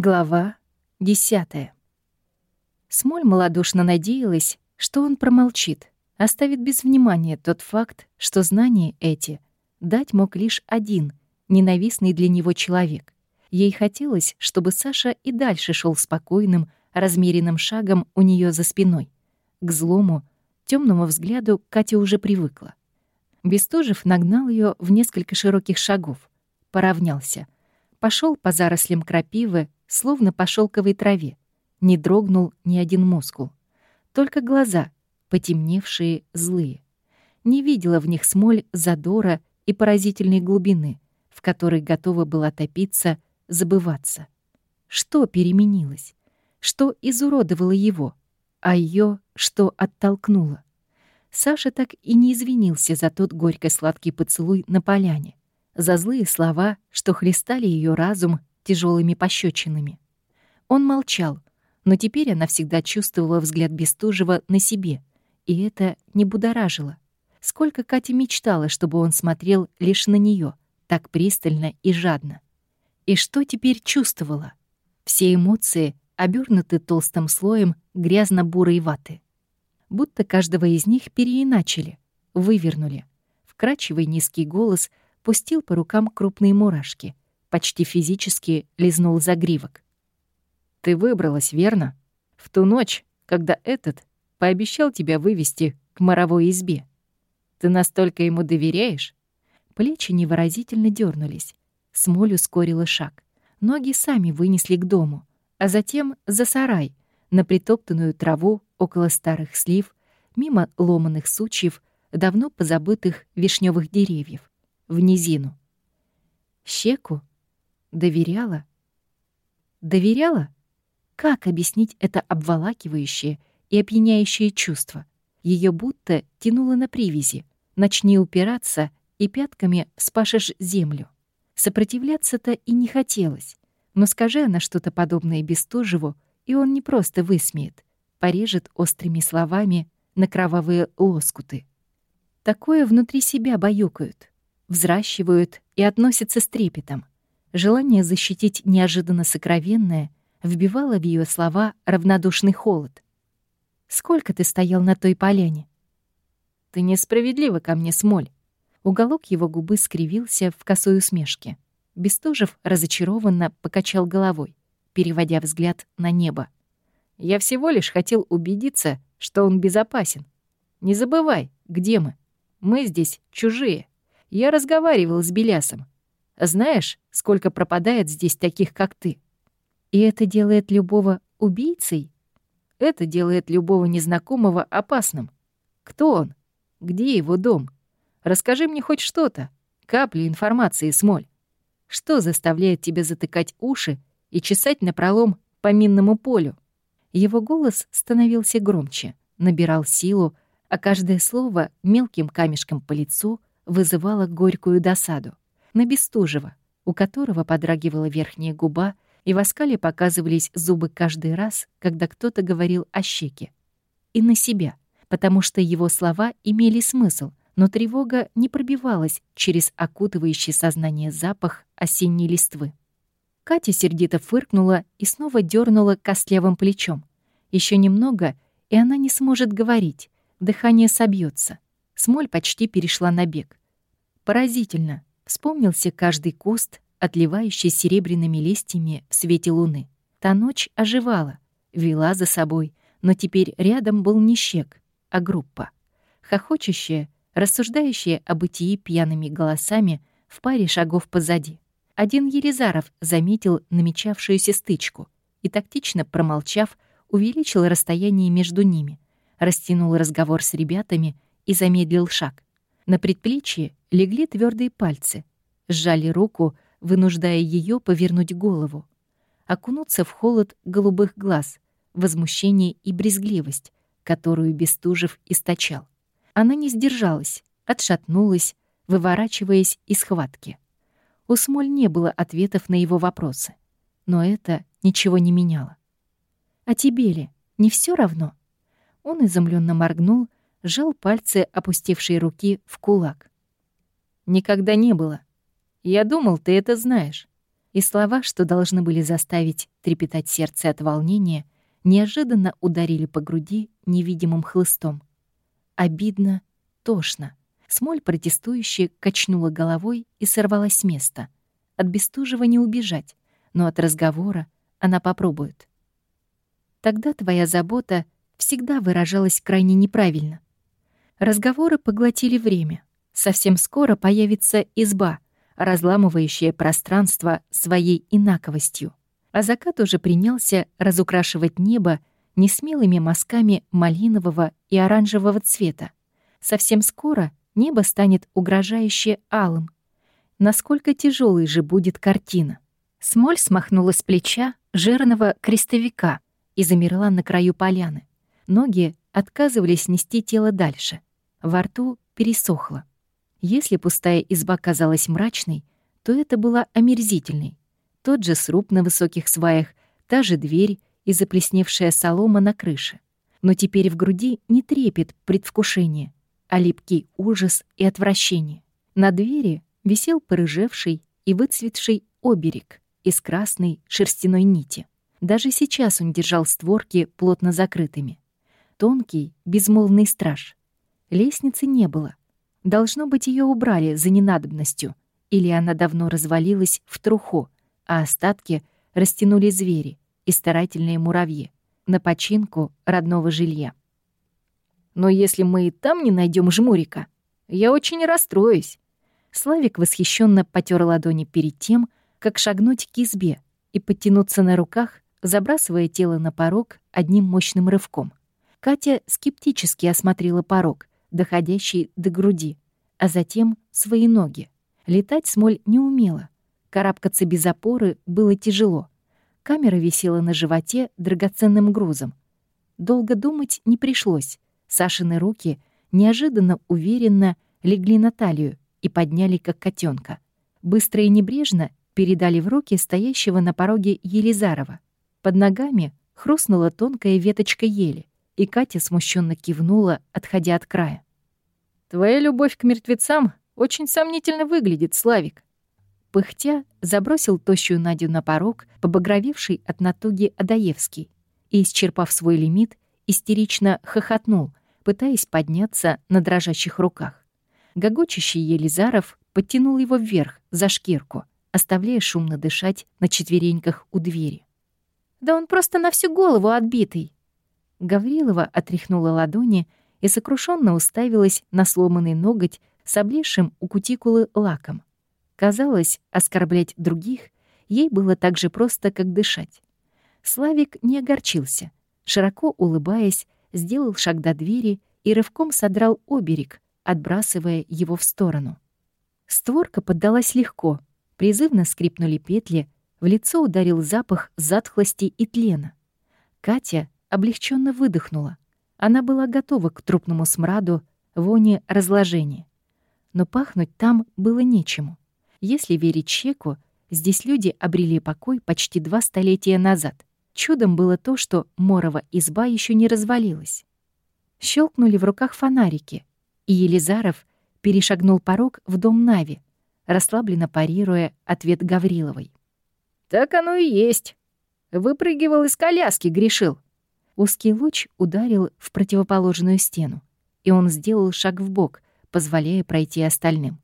Глава десятая. Смоль малодушно надеялась, что он промолчит, оставит без внимания тот факт, что знания эти дать мог лишь один, ненавистный для него человек. Ей хотелось, чтобы Саша и дальше шел спокойным, размеренным шагом у нее за спиной. К злому, темному взгляду Катя уже привыкла. Бестужев нагнал ее в несколько широких шагов, поравнялся, пошел по зарослям крапивы, словно по шелковой траве. Не дрогнул ни один мускул. Только глаза, потемневшие, злые. Не видела в них смоль задора и поразительной глубины, в которой готова была топиться, забываться. Что переменилось? Что изуродовало его? А ее что оттолкнуло? Саша так и не извинился за тот горько-сладкий поцелуй на поляне, за злые слова, что хлестали ее разум тяжелыми пощечинами. Он молчал, но теперь она всегда чувствовала взгляд Бестужева на себе, и это не будоражило. Сколько Катя мечтала, чтобы он смотрел лишь на нее, так пристально и жадно. И что теперь чувствовала? Все эмоции обернуты толстым слоем грязно-бурой ваты. Будто каждого из них переиначили, вывернули. Вкрачивый низкий голос пустил по рукам крупные мурашки — почти физически лизнул загривок. «Ты выбралась, верно? В ту ночь, когда этот пообещал тебя вывести к моровой избе. Ты настолько ему доверяешь?» Плечи невыразительно дернулись. Смоль ускорила шаг. Ноги сами вынесли к дому, а затем за сарай, на притоптанную траву около старых слив, мимо ломаных сучьев, давно позабытых вишневых деревьев, в низину. Щеку Доверяла? Доверяла? Как объяснить это обволакивающее и опьяняющее чувство? Ее будто тянуло на привязи. Начни упираться, и пятками спашешь землю. Сопротивляться-то и не хотелось. Но скажи она что-то подобное Бестужеву, и он не просто высмеет, порежет острыми словами на кровавые лоскуты. Такое внутри себя баюкают, взращивают и относятся с трепетом. Желание защитить неожиданно сокровенное вбивало в ее слова равнодушный холод. «Сколько ты стоял на той поляне?» «Ты несправедлива ко мне, Смоль». Уголок его губы скривился в косой усмешке. Бестужев разочарованно покачал головой, переводя взгляд на небо. «Я всего лишь хотел убедиться, что он безопасен. Не забывай, где мы. Мы здесь чужие. Я разговаривал с Белясом. Знаешь, сколько пропадает здесь таких, как ты? И это делает любого убийцей? Это делает любого незнакомого опасным. Кто он? Где его дом? Расскажи мне хоть что-то. Капли информации, Смоль. Что заставляет тебя затыкать уши и чесать напролом по минному полю? Его голос становился громче, набирал силу, а каждое слово мелким камешком по лицу вызывало горькую досаду на Бестужева, у которого подрагивала верхняя губа, и в оскале показывались зубы каждый раз, когда кто-то говорил о щеке. И на себя, потому что его слова имели смысл, но тревога не пробивалась через окутывающий сознание запах осенней листвы. Катя сердито фыркнула и снова дернула костлявым плечом. Еще немного, и она не сможет говорить, дыхание собьется. Смоль почти перешла на бег. Поразительно, Вспомнился каждый куст, отливающий серебряными листьями в свете луны. Та ночь оживала, вела за собой, но теперь рядом был не щек, а группа. Хохочущая, рассуждающая о бытии пьяными голосами в паре шагов позади. Один Елизаров заметил намечавшуюся стычку и, тактично промолчав, увеличил расстояние между ними, растянул разговор с ребятами и замедлил шаг. На предплечье легли твердые пальцы, сжали руку, вынуждая ее повернуть голову, окунуться в холод голубых глаз, возмущение и брезгливость, которую Бестужев источал. Она не сдержалась, отшатнулась, выворачиваясь из схватки. У Смоль не было ответов на его вопросы, но это ничего не меняло. «А тебе ли? Не все равно?» Он изумленно моргнул, сжал пальцы опустевшей руки в кулак. «Никогда не было. Я думал, ты это знаешь. И слова, что должны были заставить трепетать сердце от волнения, неожиданно ударили по груди невидимым хлыстом. Обидно, тошно. Смоль протестующе качнула головой и сорвалась с места. От Бестужева не убежать, но от разговора она попробует. Тогда твоя забота всегда выражалась крайне неправильно. Разговоры поглотили время. Совсем скоро появится изба, разламывающая пространство своей инаковостью. А закат уже принялся разукрашивать небо несмелыми мазками малинового и оранжевого цвета. Совсем скоро небо станет угрожающе алым. Насколько тяжелой же будет картина? Смоль смахнула с плеча жирного крестовика и замерла на краю поляны. Ноги отказывались нести тело дальше. Во рту пересохло. Если пустая изба казалась мрачной, то это была омерзительной. Тот же сруб на высоких сваях, та же дверь и заплесневшая солома на крыше. Но теперь в груди не трепет предвкушение, а липкий ужас и отвращение. На двери висел порыжевший и выцветший оберег из красной шерстяной нити. Даже сейчас он держал створки плотно закрытыми. Тонкий, безмолвный страж. Лестницы не было. Должно быть, ее убрали за ненадобностью, или она давно развалилась в труху, а остатки растянули звери и старательные муравьи на починку родного жилья. Но если мы и там не найдем жмурика, я очень расстроюсь. Славик восхищенно потер ладони перед тем, как шагнуть к избе и подтянуться на руках, забрасывая тело на порог одним мощным рывком. Катя скептически осмотрела порог, доходящий до груди, а затем свои ноги. Летать Смоль не умела. Карабкаться без опоры было тяжело. Камера висела на животе драгоценным грузом. Долго думать не пришлось. Сашины руки неожиданно уверенно легли на талию и подняли, как котенка. Быстро и небрежно передали в руки стоящего на пороге Елизарова. Под ногами хрустнула тонкая веточка ели, и Катя смущенно кивнула, отходя от края. «Твоя любовь к мертвецам очень сомнительно выглядит, Славик». Пыхтя забросил тощую Надю на порог, побагровевший от натуги Адаевский, и, исчерпав свой лимит, истерично хохотнул, пытаясь подняться на дрожащих руках. Гогочащий Елизаров подтянул его вверх, за шкирку, оставляя шумно дышать на четвереньках у двери. «Да он просто на всю голову отбитый!» Гаврилова отряхнула ладони и сокрушенно уставилась на сломанный ноготь с облезшим у кутикулы лаком. Казалось, оскорблять других ей было так же просто, как дышать. Славик не огорчился. Широко улыбаясь, сделал шаг до двери и рывком содрал оберег, отбрасывая его в сторону. Створка поддалась легко, призывно скрипнули петли, в лицо ударил запах затхлости и тлена. Катя облегченно выдохнула. Она была готова к трупному смраду, воне разложения. Но пахнуть там было нечему. Если верить Чеку, здесь люди обрели покой почти два столетия назад. Чудом было то, что Морова изба еще не развалилась. Щелкнули в руках фонарики, и Елизаров перешагнул порог в дом Нави, расслабленно парируя ответ Гавриловой. «Так оно и есть. Выпрыгивал из коляски, грешил». Узкий луч ударил в противоположную стену, и он сделал шаг в бок, позволяя пройти остальным.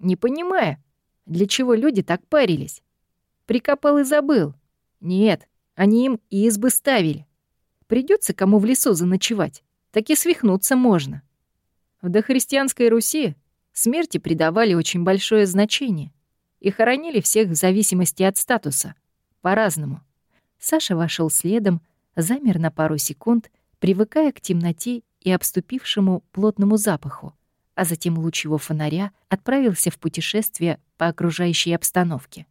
«Не понимая, для чего люди так парились? Прикопал и забыл. Нет, они им избы ставили. Придется кому в лесу заночевать, так и свихнуться можно. В дохристианской Руси смерти придавали очень большое значение и хоронили всех в зависимости от статуса, по-разному. Саша вошел следом, замер на пару секунд, привыкая к темноте и обступившему плотному запаху, а затем луч его фонаря отправился в путешествие по окружающей обстановке.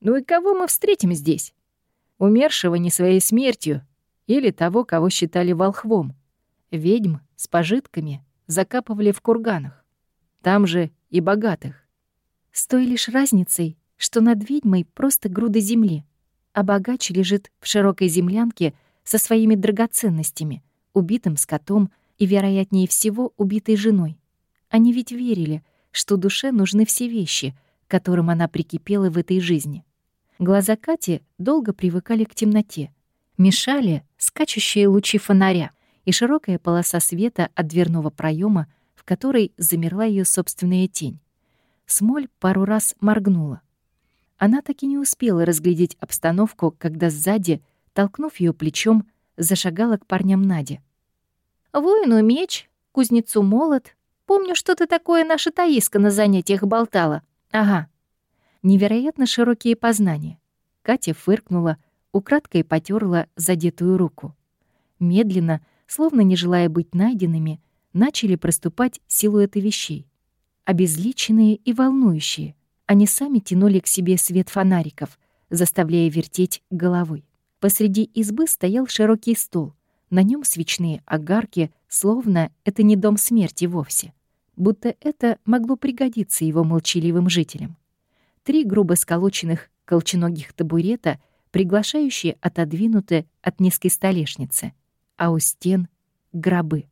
«Ну и кого мы встретим здесь?» умершего не своей смертью, или того, кого считали волхвом. Ведьм с пожитками закапывали в курганах. Там же и богатых. С той лишь разницей, что над ведьмой просто груда земли, а богач лежит в широкой землянке со своими драгоценностями, убитым скотом и, вероятнее всего, убитой женой. Они ведь верили, что душе нужны все вещи, которым она прикипела в этой жизни. Глаза Кати долго привыкали к темноте. Мешали скачущие лучи фонаря и широкая полоса света от дверного проема, в которой замерла ее собственная тень. Смоль пару раз моргнула. Она так и не успела разглядеть обстановку, когда сзади, толкнув ее плечом, зашагала к парням Надя. «Воину меч, кузнецу молот. Помню, что-то такое наша Таиска на занятиях болтала. Ага, невероятно широкие познания. Катя фыркнула, украдкой потерла задетую руку. Медленно, словно не желая быть найденными, начали проступать силуэты вещей. Обезличенные и волнующие. Они сами тянули к себе свет фонариков, заставляя вертеть головой. Посреди избы стоял широкий стол. На нем свечные огарки, словно это не дом смерти вовсе. Будто это могло пригодиться его молчаливым жителям три грубо сколоченных колченогих табурета, приглашающие отодвинуты от низкой столешницы, а у стен — гробы.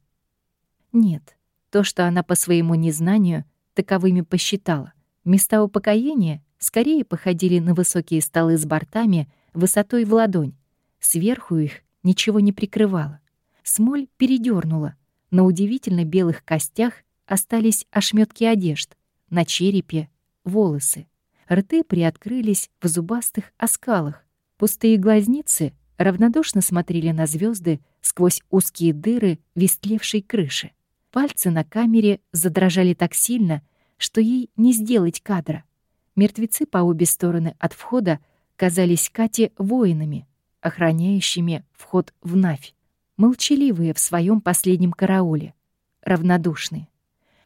Нет, то, что она по своему незнанию таковыми посчитала. Места упокоения скорее походили на высокие столы с бортами высотой в ладонь. Сверху их ничего не прикрывало. Смоль передернула. На удивительно белых костях остались ошметки одежд, на черепе — волосы. Рты приоткрылись в зубастых оскалах. Пустые глазницы равнодушно смотрели на звезды сквозь узкие дыры вестлевшей крыши. Пальцы на камере задрожали так сильно, что ей не сделать кадра. Мертвецы по обе стороны от входа казались Кате воинами, охраняющими вход в Навь, молчаливые в своем последнем карауле, равнодушные.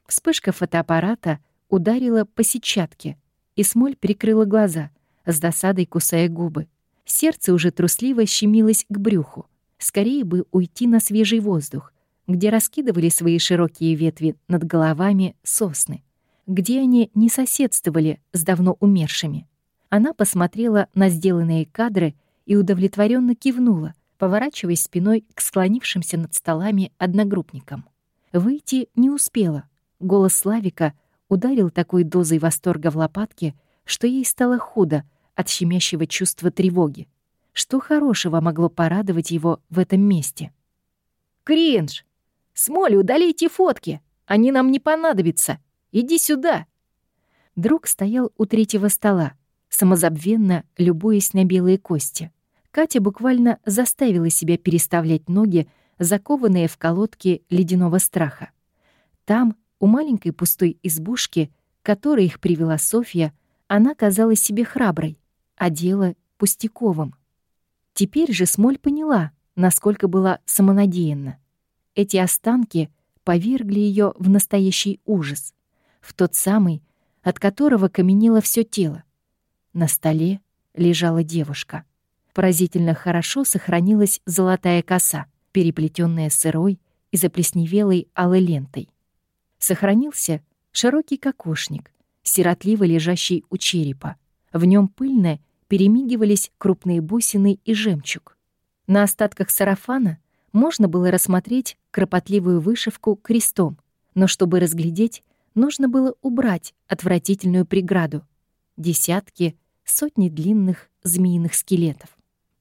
Вспышка фотоаппарата ударила по сетчатке, и Смоль прикрыла глаза, с досадой кусая губы. Сердце уже трусливо щемилось к брюху. Скорее бы уйти на свежий воздух, где раскидывали свои широкие ветви над головами сосны, где они не соседствовали с давно умершими. Она посмотрела на сделанные кадры и удовлетворенно кивнула, поворачиваясь спиной к склонившимся над столами одногруппникам. Выйти не успела. Голос Славика ударил такой дозой восторга в лопатки, что ей стало худо от щемящего чувства тревоги. Что хорошего могло порадовать его в этом месте? «Кринж! Смоли, удалите фотки! Они нам не понадобятся! Иди сюда!» Друг стоял у третьего стола, самозабвенно любуясь на белые кости. Катя буквально заставила себя переставлять ноги, закованные в колодки ледяного страха. Там, у маленькой пустой избушки, к которой их привела Софья, она казалась себе храброй, а дело — пустяковым. Теперь же Смоль поняла, насколько была самонадеянна. Эти останки повергли ее в настоящий ужас, в тот самый, от которого каменело все тело. На столе лежала девушка. Поразительно хорошо сохранилась золотая коса, переплетенная сырой и заплесневелой алой лентой сохранился широкий кокошник, сиротливо лежащий у черепа. В нем пыльно перемигивались крупные бусины и жемчуг. На остатках сарафана можно было рассмотреть кропотливую вышивку крестом, но чтобы разглядеть, нужно было убрать отвратительную преграду. Десятки, сотни длинных змеиных скелетов.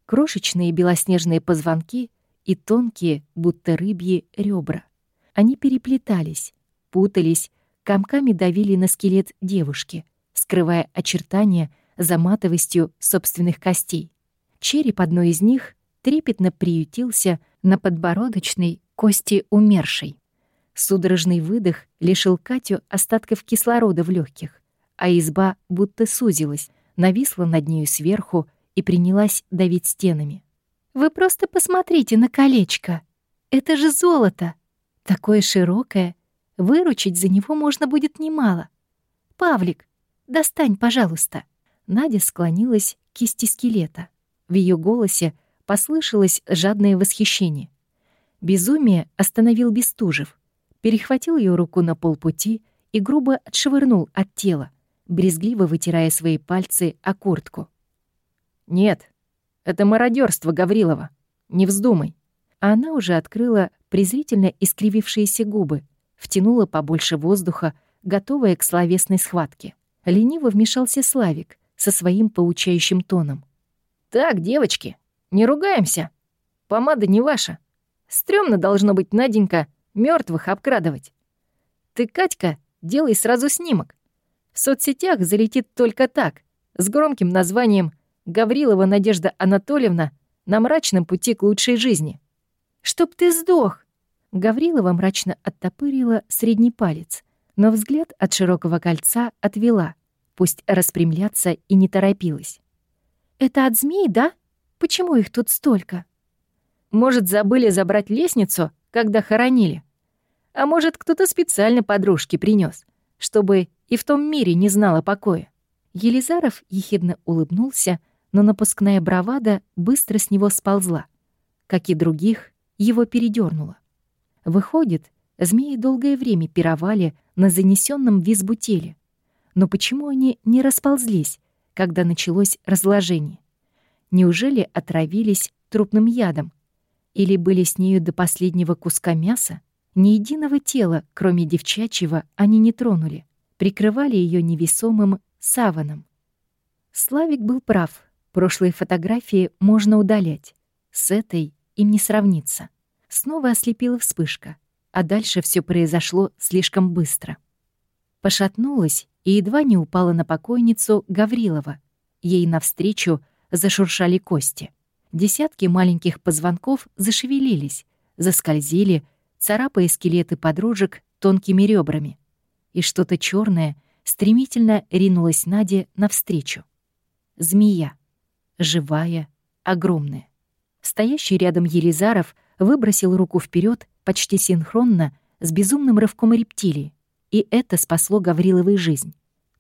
Крошечные белоснежные позвонки и тонкие, будто рыбьи, ребра. Они переплетались, путались, комками давили на скелет девушки, скрывая очертания за матовостью собственных костей. Череп одной из них трепетно приютился на подбородочной кости умершей. Судорожный выдох лишил Катю остатков кислорода в легких, а изба будто сузилась, нависла над нею сверху и принялась давить стенами. «Вы просто посмотрите на колечко! Это же золото! Такое широкое, Выручить за него можно будет немало. «Павлик, достань, пожалуйста». Надя склонилась к кисти скелета. В ее голосе послышалось жадное восхищение. Безумие остановил Бестужев, перехватил ее руку на полпути и грубо отшвырнул от тела, брезгливо вытирая свои пальцы о куртку. «Нет, это мародерство Гаврилова. Не вздумай». А она уже открыла презрительно искривившиеся губы, втянула побольше воздуха, готовая к словесной схватке. Лениво вмешался Славик, со своим поучающим тоном. «Так, девочки, не ругаемся. Помада не ваша. Стрёмно должно быть, Наденька, мертвых обкрадывать. Ты, Катька, делай сразу снимок. В соцсетях залетит только так, с громким названием «Гаврилова Надежда Анатольевна на мрачном пути к лучшей жизни». «Чтоб ты сдох!» Гаврилова мрачно оттопырила средний палец, но взгляд от широкого кольца отвела, пусть распрямляться и не торопилась. «Это от змей, да? Почему их тут столько?» «Может, забыли забрать лестницу, когда хоронили? А может, кто-то специально подружки принес, чтобы и в том мире не знала покоя?» Елизаров ехидно улыбнулся, но напускная бравада быстро с него сползла. Как и других, его передернуло. Выходит, змеи долгое время пировали на занесенном в избу теле. Но почему они не расползлись, когда началось разложение? Неужели отравились трупным ядом? Или были с нею до последнего куска мяса? Ни единого тела, кроме девчачьего, они не тронули, прикрывали ее невесомым саваном. Славик был прав. Прошлые фотографии можно удалять. С этой им не сравнится. Снова ослепила вспышка, а дальше все произошло слишком быстро. Пошатнулась и едва не упала на покойницу Гаврилова. Ей навстречу зашуршали кости. Десятки маленьких позвонков зашевелились, заскользили, царапая скелеты подружек тонкими ребрами. И что-то черное стремительно ринулось Наде навстречу. Змея. Живая, огромная. Стоящий рядом Елизаров выбросил руку вперед почти синхронно с безумным рывком рептилии, и это спасло Гавриловой жизнь.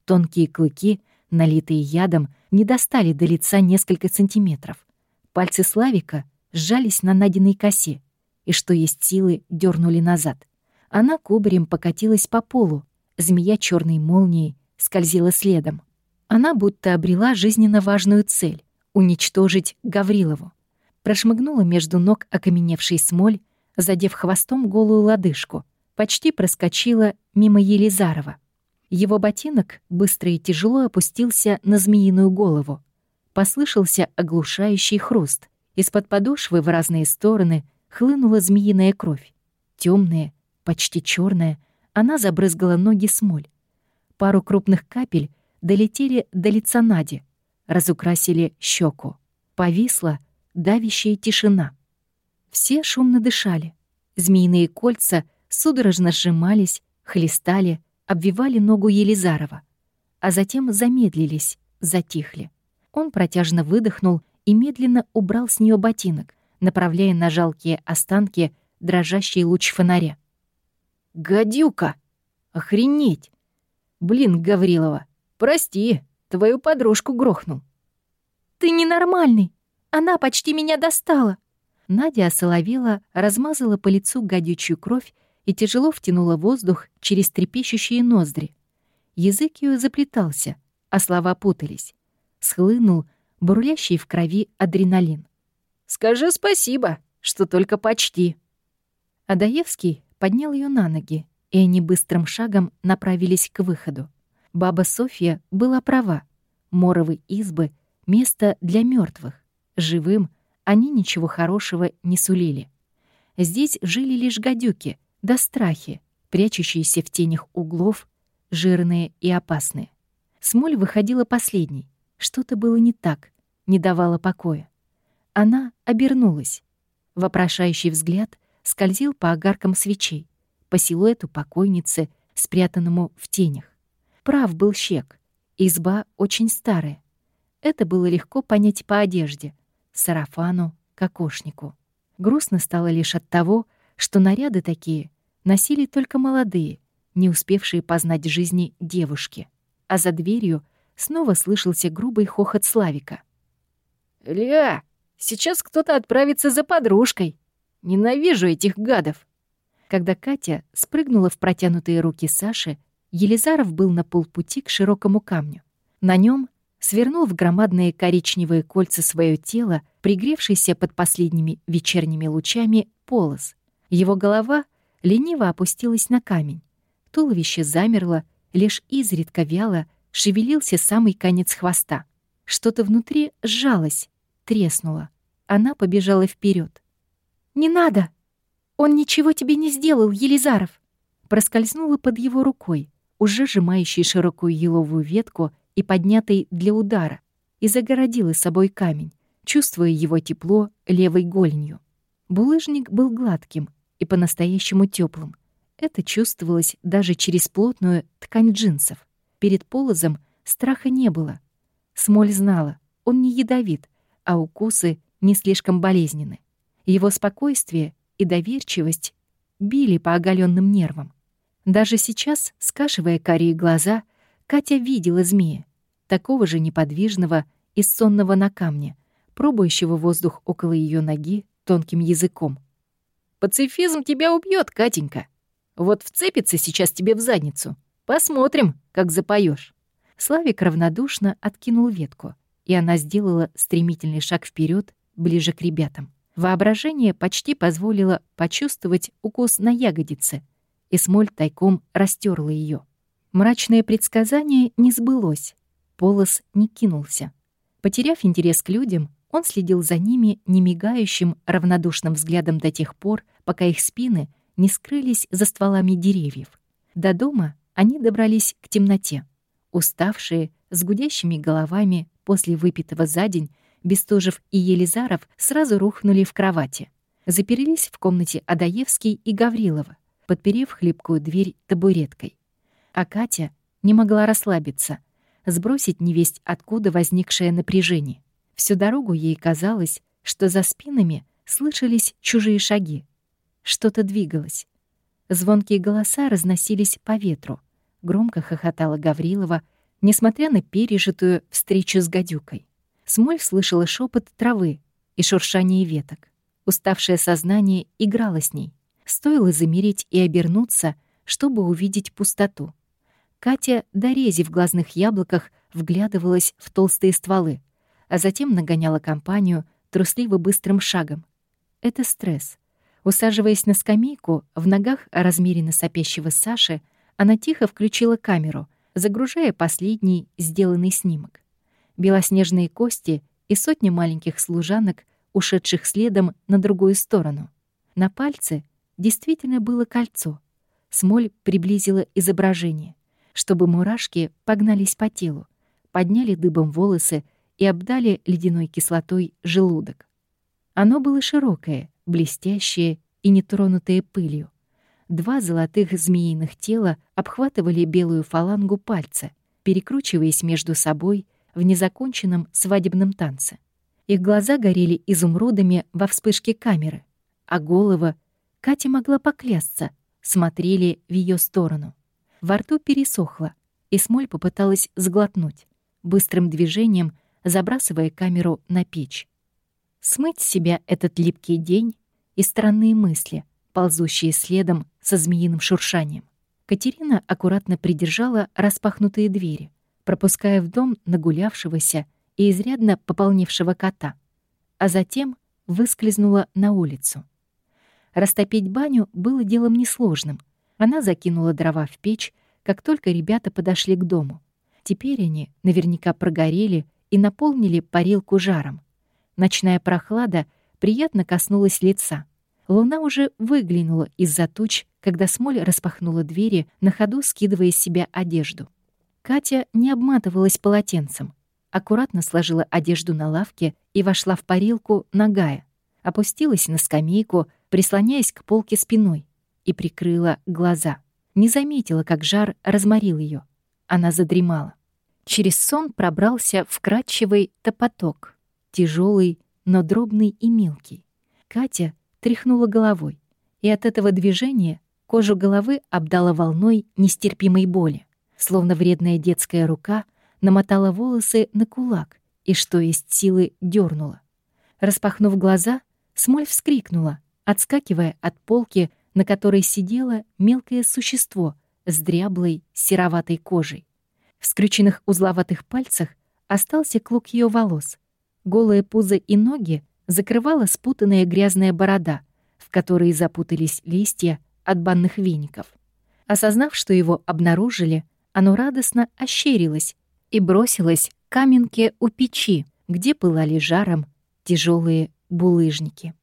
Тонкие клыки, налитые ядом, не достали до лица несколько сантиметров. Пальцы Славика сжались на Надиной косе, и что есть силы, дернули назад. Она кубарем покатилась по полу, змея черной молнией скользила следом. Она будто обрела жизненно важную цель — уничтожить Гаврилову прошмыгнула между ног окаменевшей смоль, задев хвостом голую лодыжку, почти проскочила мимо Елизарова. Его ботинок быстро и тяжело опустился на змеиную голову. Послышался оглушающий хруст. Из-под подошвы в разные стороны хлынула змеиная кровь. Темная, почти черная, она забрызгала ноги смоль. Пару крупных капель долетели до лица Нади, разукрасили щеку. Повисла давящая тишина. Все шумно дышали. Змеиные кольца судорожно сжимались, хлестали, обвивали ногу Елизарова, а затем замедлились, затихли. Он протяжно выдохнул и медленно убрал с нее ботинок, направляя на жалкие останки дрожащий луч фонаря. «Гадюка! Охренеть! Блин, Гаврилова, прости, твою подружку грохнул». «Ты ненормальный!» Она почти меня достала!» Надя осоловела, размазала по лицу гадючую кровь и тяжело втянула воздух через трепещущие ноздри. Язык ее заплетался, а слова путались. Схлынул бурлящий в крови адреналин. «Скажи спасибо, что только почти». Адаевский поднял ее на ноги, и они быстрым шагом направились к выходу. Баба Софья была права. Моровы избы — место для мертвых. Живым они ничего хорошего не сулили. Здесь жили лишь гадюки, да страхи, прячущиеся в тенях углов, жирные и опасные. Смоль выходила последней. Что-то было не так, не давало покоя. Она обернулась. Вопрошающий взгляд скользил по огаркам свечей, по силуэту покойницы, спрятанному в тенях. Прав был щек. Изба очень старая. Это было легко понять по одежде сарафану, кокошнику. Грустно стало лишь от того, что наряды такие носили только молодые, не успевшие познать жизни девушки. А за дверью снова слышался грубый хохот Славика. «Ля, сейчас кто-то отправится за подружкой. Ненавижу этих гадов!» Когда Катя спрыгнула в протянутые руки Саши, Елизаров был на полпути к широкому камню. На нем свернул в громадные коричневые кольца свое тело, пригревшийся под последними вечерними лучами полос. Его голова лениво опустилась на камень. Туловище замерло, лишь изредка вяло шевелился самый конец хвоста. Что-то внутри сжалось, треснуло. Она побежала вперед. «Не надо! Он ничего тебе не сделал, Елизаров!» Проскользнула под его рукой, уже сжимающей широкую еловую ветку и поднятой для удара, и загородила собой камень, чувствуя его тепло левой голенью. Булыжник был гладким и по-настоящему теплым. Это чувствовалось даже через плотную ткань джинсов. Перед полозом страха не было. Смоль знала, он не ядовит, а укусы не слишком болезненны. Его спокойствие и доверчивость били по оголенным нервам. Даже сейчас, скашивая карие глаза, Катя видела змея, такого же неподвижного и сонного на камне, пробующего воздух около ее ноги тонким языком. «Пацифизм тебя убьет, Катенька. Вот вцепится сейчас тебе в задницу. Посмотрим, как запоешь. Славик равнодушно откинул ветку, и она сделала стремительный шаг вперед, ближе к ребятам. Воображение почти позволило почувствовать укус на ягодице, и смоль тайком растерла ее. Мрачное предсказание не сбылось. Полос не кинулся. Потеряв интерес к людям, он следил за ними немигающим, равнодушным взглядом до тех пор, пока их спины не скрылись за стволами деревьев. До дома они добрались к темноте. Уставшие, с гудящими головами после выпитого за день, Бестужев и Елизаров сразу рухнули в кровати. Заперлись в комнате Адаевский и Гаврилова, подперев хлипкую дверь табуреткой. А Катя не могла расслабиться, сбросить невесть откуда возникшее напряжение. Всю дорогу ей казалось, что за спинами слышались чужие шаги. Что-то двигалось. Звонкие голоса разносились по ветру. Громко хохотала Гаврилова, несмотря на пережитую встречу с гадюкой. Смоль слышала шепот травы и шуршание веток. Уставшее сознание играло с ней. Стоило замереть и обернуться, чтобы увидеть пустоту. Катя, дорези в глазных яблоках, вглядывалась в толстые стволы, а затем нагоняла компанию трусливо быстрым шагом. Это стресс. Усаживаясь на скамейку, в ногах размеренно сопящего Саши, она тихо включила камеру, загружая последний сделанный снимок. Белоснежные кости и сотни маленьких служанок, ушедших следом на другую сторону. На пальце действительно было кольцо. Смоль приблизила изображение, чтобы мурашки погнались по телу, подняли дыбом волосы и обдали ледяной кислотой желудок. Оно было широкое, блестящее и нетронутое пылью. Два золотых змеиных тела обхватывали белую фалангу пальца, перекручиваясь между собой в незаконченном свадебном танце. Их глаза горели изумрудами во вспышке камеры, а головы Катя могла поклясться, смотрели в ее сторону. Во рту пересохло, и Смоль попыталась сглотнуть, быстрым движением забрасывая камеру на печь. Смыть с себя этот липкий день и странные мысли, ползущие следом со змеиным шуршанием. Катерина аккуратно придержала распахнутые двери, пропуская в дом нагулявшегося и изрядно пополневшего кота, а затем выскользнула на улицу. Растопить баню было делом несложным. Она закинула дрова в печь, как только ребята подошли к дому. Теперь они наверняка прогорели и наполнили парилку жаром. Ночная прохлада приятно коснулась лица. Луна уже выглянула из-за туч, когда Смоль распахнула двери, на ходу скидывая с себя одежду. Катя не обматывалась полотенцем. Аккуратно сложила одежду на лавке и вошла в парилку нагая. Опустилась на скамейку, прислоняясь к полке спиной, и прикрыла глаза. Не заметила, как жар разморил ее. Она задремала. Через сон пробрался вкрадчивый топоток, тяжелый, но дробный и мелкий. Катя тряхнула головой, и от этого движения кожу головы обдала волной нестерпимой боли, словно вредная детская рука намотала волосы на кулак и, что есть силы, дернула. Распахнув глаза, Смоль вскрикнула, отскакивая от полки, на которой сидело мелкое существо с дряблой сероватой кожей. В скрюченных узловатых пальцах остался клок ее волос. Голые пузо и ноги закрывала спутанная грязная борода, в которой запутались листья от банных веников. Осознав, что его обнаружили, оно радостно ощерилось и бросилась к каменке у печи, где пылали жаром тяжелые булыжники.